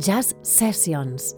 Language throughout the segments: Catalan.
Jazz Sessions.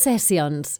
Sessions.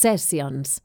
Sessions.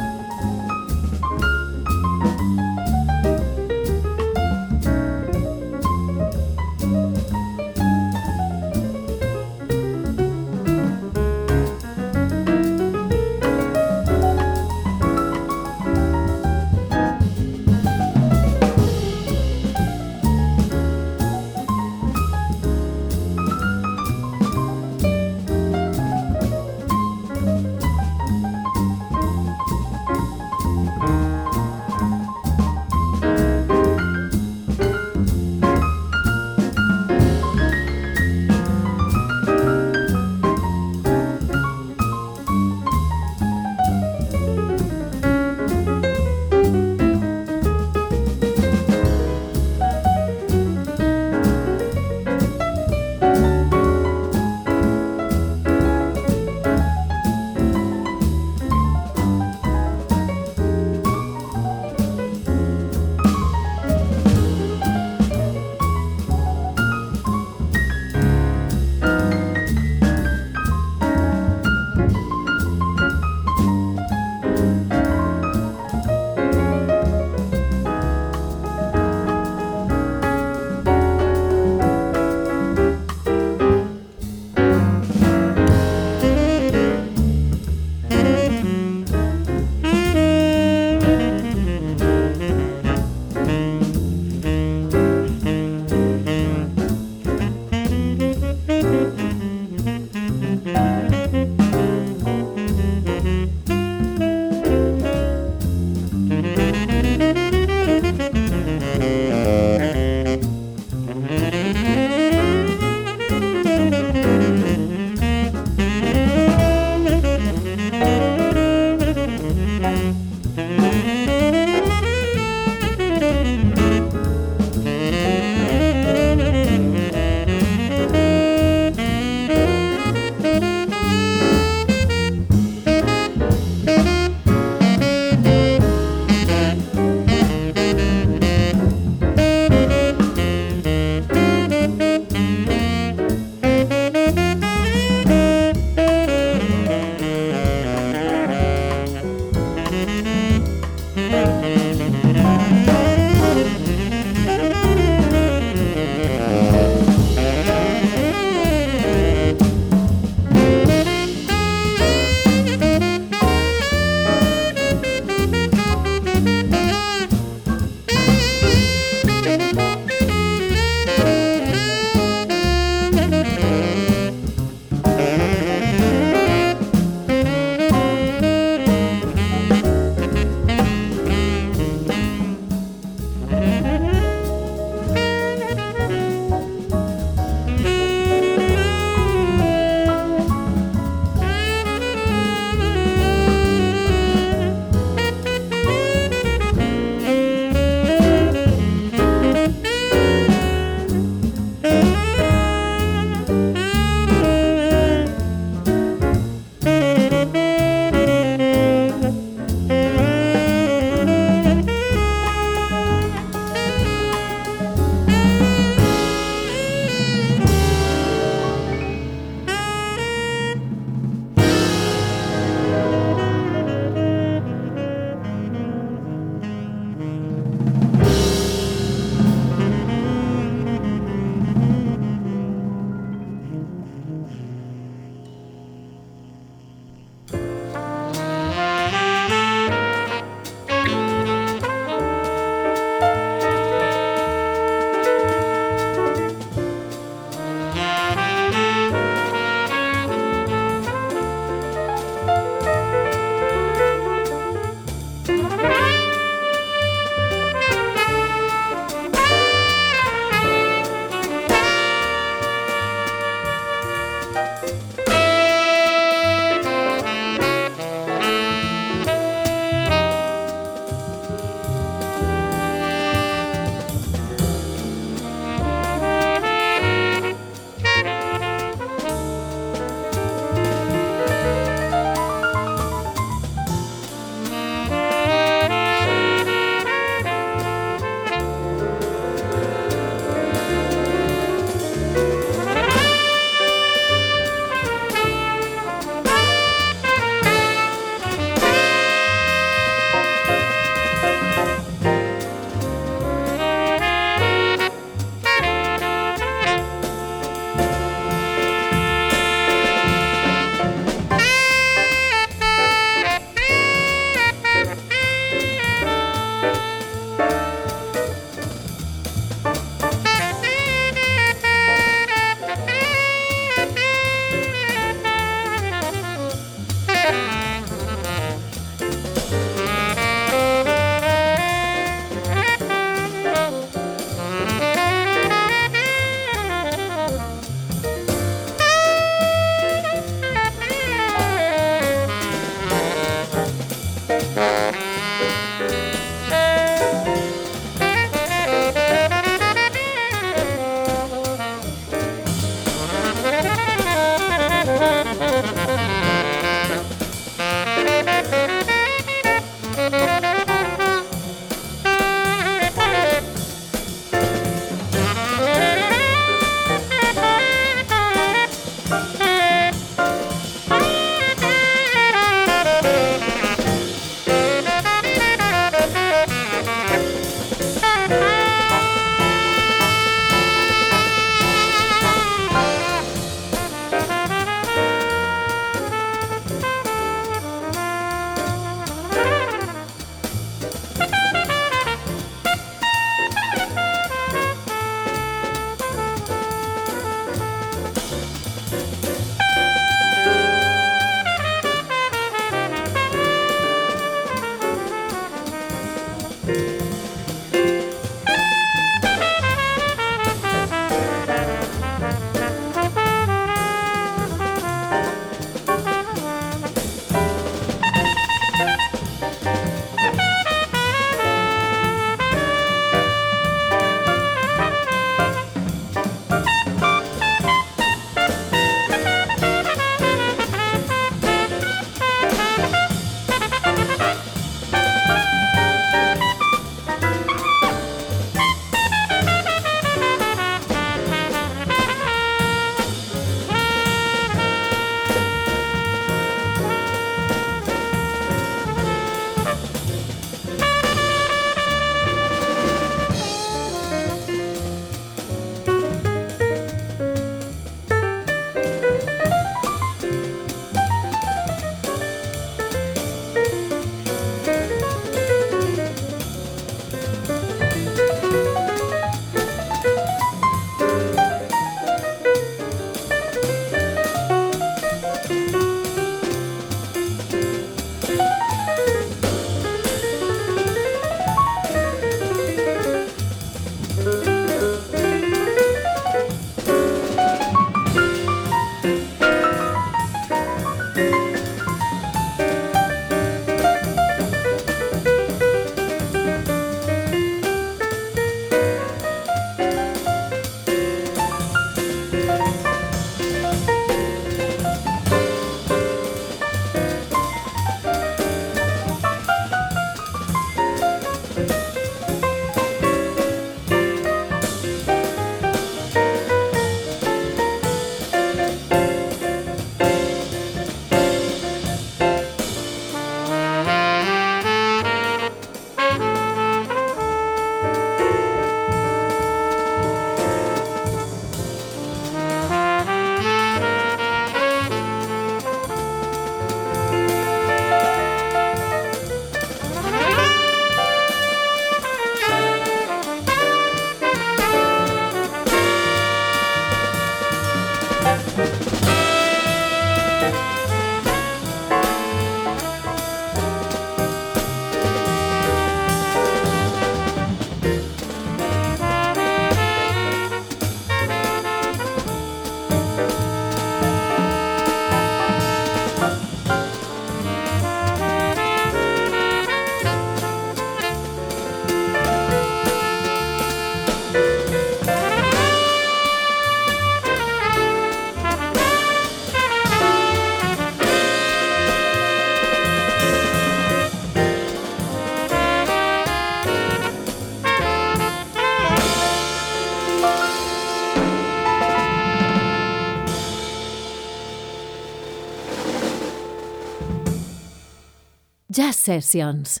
Jazz Sessions.